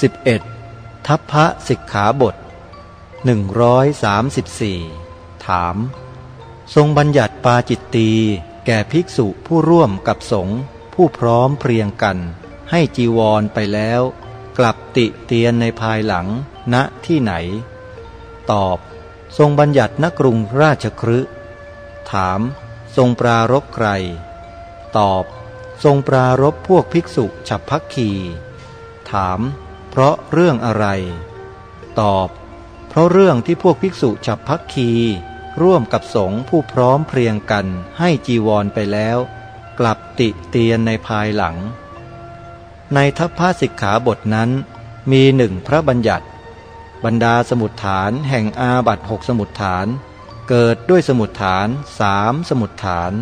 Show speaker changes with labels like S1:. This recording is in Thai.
S1: 11. ทัพพระสิกขาบท 134 ถาม ทรงบัญญัติปาจิตตีแก่ภิกษุผู้ร่วมกับสงฆ์ผู้พร้อมเพรียงกัน ให้จีวรไปแล้ว กลับติเตียนในภายหลังณที่ไหน ตอบ ทรงบัญญัติณกรุงราชครึถาม ทรงปรารบใคร ตอบ ทรงปรารบพวกภิกษุฉับพักคีถาม เพราะเรื่องอะไร ตอบ เพราะเรื่องที่พวกภิกษุฉับพักคี ร่วมกับสงฆ์ผู้พร้อมเพรียงกันให้จีวรไปแล้ว กลับติเตียนในภายหลัง ในทัพพระสิกขาบทนั้น มีหนึ่งพระบัญญัติ บรรดาสมุดฐานแห่งอาบัตหกสมุดฐาน เกิดด้วยสมุดฐานสามสมุดฐาน